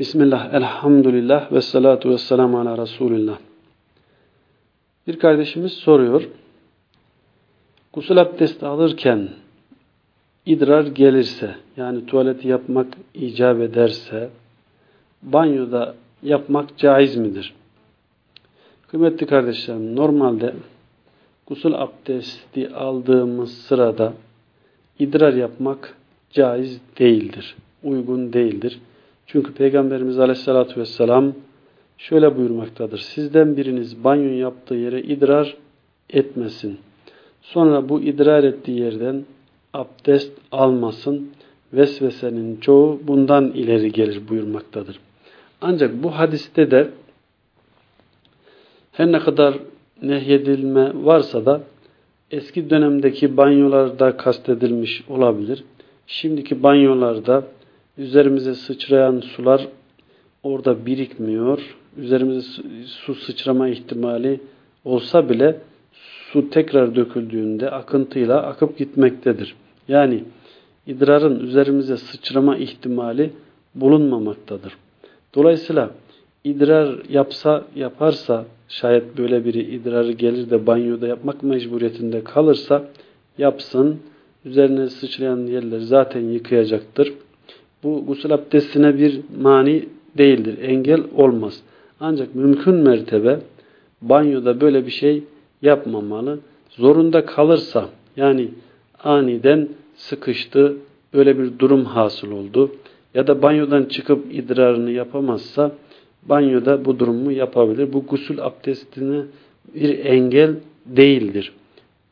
Bismillah, elhamdülillah ve salatu ve selamu ala Resulillah. Bir kardeşimiz soruyor. Gusül abdesti alırken idrar gelirse, yani tuvaleti yapmak icap ederse, banyoda yapmak caiz midir? Kıymetli kardeşlerim, normalde gusül abdesti aldığımız sırada idrar yapmak caiz değildir, uygun değildir. Çünkü Peygamberimiz Aleyhisselatü Vesselam şöyle buyurmaktadır. Sizden biriniz banyo yaptığı yere idrar etmesin. Sonra bu idrar ettiği yerden abdest almasın. Vesvesenin çoğu bundan ileri gelir buyurmaktadır. Ancak bu hadiste de her ne kadar nehyedilme varsa da eski dönemdeki banyolarda kastedilmiş olabilir. Şimdiki banyolarda üzerimize sıçrayan sular orada birikmiyor. Üzerimize su sıçrama ihtimali olsa bile su tekrar döküldüğünde akıntıyla akıp gitmektedir. Yani idrarın üzerimize sıçrama ihtimali bulunmamaktadır. Dolayısıyla idrar yapsa yaparsa şayet böyle biri idrarı gelir de banyoda yapmak mecburiyetinde kalırsa yapsın. Üzerine sıçrayan yerleri zaten yıkayacaktır. Bu gusül abdestine bir mani değildir. Engel olmaz. Ancak mümkün mertebe banyoda böyle bir şey yapmamalı. Zorunda kalırsa yani aniden sıkıştı, böyle bir durum hasıl oldu ya da banyodan çıkıp idrarını yapamazsa banyoda bu durumu yapabilir. Bu gusül abdestine bir engel değildir.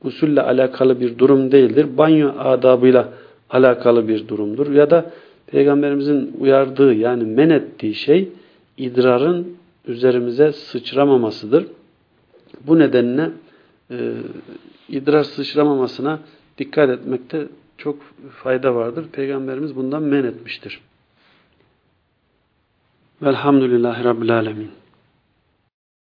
Gusülle alakalı bir durum değildir. Banyo adabıyla alakalı bir durumdur. Ya da Peygamberimizin uyardığı yani men ettiği şey idrarın üzerimize sıçramamasıdır. Bu nedenle e, idrar sıçramamasına dikkat etmekte çok fayda vardır. Peygamberimiz bundan men etmiştir. Velhamdülillahi Rabbil Alemin.